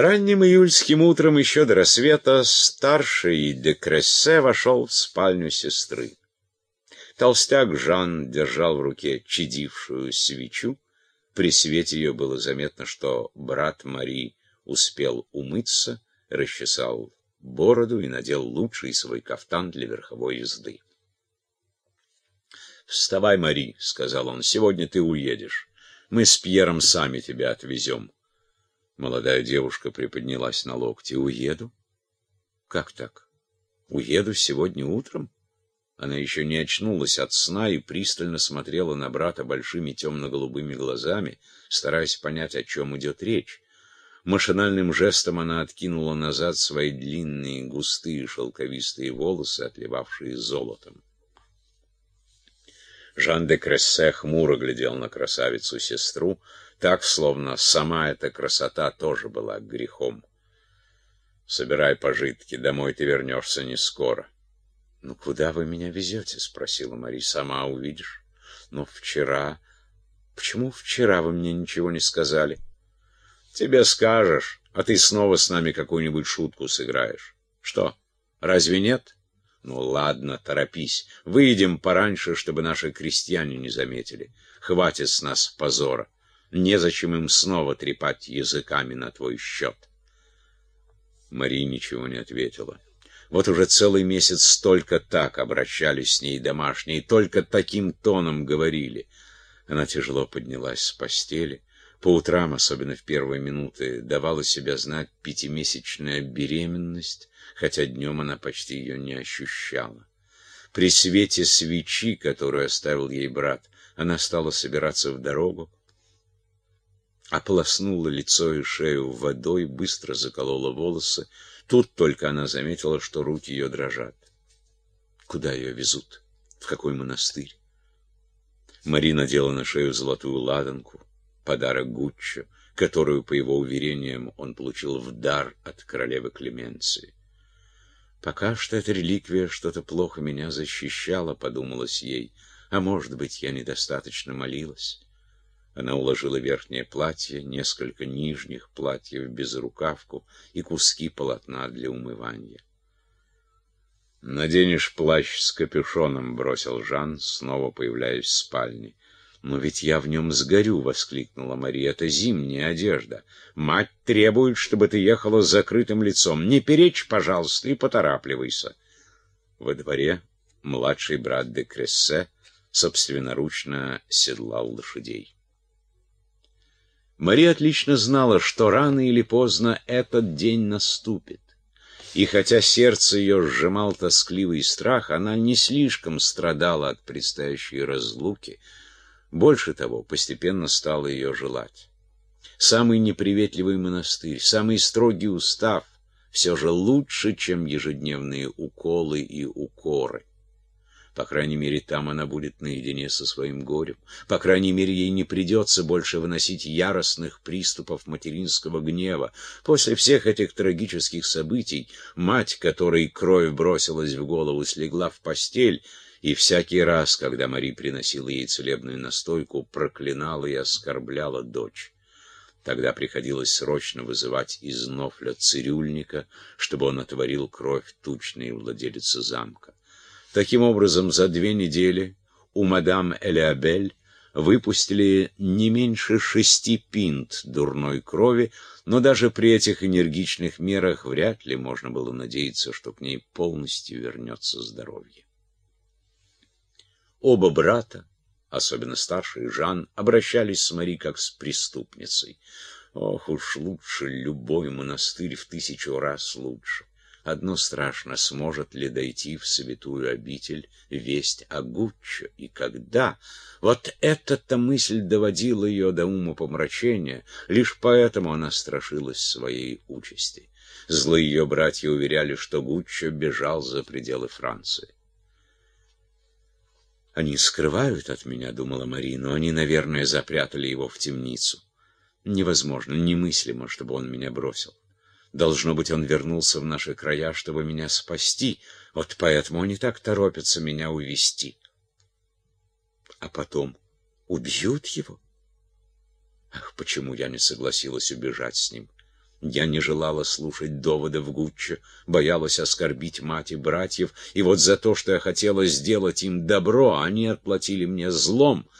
Ранним июльским утром, еще до рассвета, старший де Крессе вошел в спальню сестры. Толстяк Жан держал в руке чадившую свечу. При свете ее было заметно, что брат Мари успел умыться, расчесал бороду и надел лучший свой кафтан для верховой езды. «Вставай, Мари», — сказал он, — «сегодня ты уедешь. Мы с Пьером сами тебя отвезем». Молодая девушка приподнялась на локти. «Уеду? Как так? Уеду сегодня утром?» Она еще не очнулась от сна и пристально смотрела на брата большими темно-голубыми глазами, стараясь понять, о чем идет речь. Машинальным жестом она откинула назад свои длинные, густые, шелковистые волосы, отливавшие золотом. Жан де Крессе хмуро глядел на красавицу-сестру, так, словно сама эта красота тоже была грехом. «Собирай пожитки, домой ты вернешься не скоро». «Ну, куда вы меня везете?» — спросила Мари. «Сама увидишь». «Но вчера...» «Почему вчера вы мне ничего не сказали?» «Тебе скажешь, а ты снова с нами какую-нибудь шутку сыграешь». «Что, разве нет?» «Ну ладно, торопись. Выйдем пораньше, чтобы наши крестьяне не заметили. Хватит с нас позора». Незачем им снова трепать языками на твой счет. Мария ничего не ответила. Вот уже целый месяц только так обращались с ней домашние, только таким тоном говорили. Она тяжело поднялась с постели. По утрам, особенно в первые минуты, давала себя знать пятимесячная беременность, хотя днем она почти ее не ощущала. При свете свечи, которую оставил ей брат, она стала собираться в дорогу, ополоснула лицо и шею водой, быстро заколола волосы. Тут только она заметила, что руки ее дрожат. Куда ее везут? В какой монастырь? Мари надела на шею золотую ладанку, подарок Гуччо, которую, по его уверениям, он получил в дар от королевы Клеменции. «Пока что эта реликвия что-то плохо меня защищала», — подумалось ей, — «а может быть, я недостаточно молилась». Она уложила верхнее платье, несколько нижних платьев без рукавку и куски полотна для умывания. «Наденешь плащ с капюшоном», — бросил Жан, снова появляясь в спальне. «Но ведь я в нем сгорю!» — воскликнула Мария. «Это зимняя одежда. Мать требует, чтобы ты ехала с закрытым лицом. Не перечь, пожалуйста, и поторапливайся». Во дворе младший брат де Крессе собственноручно седлал лошадей. Мария отлично знала, что рано или поздно этот день наступит. И хотя сердце ее сжимал тоскливый страх, она не слишком страдала от предстоящей разлуки. Больше того, постепенно стала ее желать. Самый неприветливый монастырь, самый строгий устав все же лучше, чем ежедневные уколы и укоры. По крайней мере, там она будет наедине со своим горем. По крайней мере, ей не придется больше выносить яростных приступов материнского гнева. После всех этих трагических событий мать, которой кровь бросилась в голову, слегла в постель, и всякий раз, когда Мари приносила ей целебную настойку, проклинала и оскорбляла дочь. Тогда приходилось срочно вызывать из Нофля цирюльника, чтобы он отворил кровь тучной владелицы замка. Таким образом, за две недели у мадам Элеабель выпустили не меньше шести пинт дурной крови, но даже при этих энергичных мерах вряд ли можно было надеяться, что к ней полностью вернется здоровье. Оба брата, особенно старший Жан, обращались с Мари как с преступницей. Ох уж лучше любой монастырь в тысячу раз лучше. Одно страшно, сможет ли дойти в святую обитель весть о Гуччо и когда. Вот эта-то мысль доводила ее до ума помрачения, лишь поэтому она страшилась своей участи. Злые ее братья уверяли, что Гуччо бежал за пределы Франции. «Они скрывают от меня», — думала Мари, — «но они, наверное, запрятали его в темницу. Невозможно, немыслимо, чтобы он меня бросил. Должно быть, он вернулся в наши края, чтобы меня спасти. Вот поэтому они так торопятся меня увести. А потом убьют его? Ах, почему я не согласилась убежать с ним? Я не желала слушать доводов Гуччо, боялась оскорбить мать и братьев, и вот за то, что я хотела сделать им добро, они отплатили мне злом —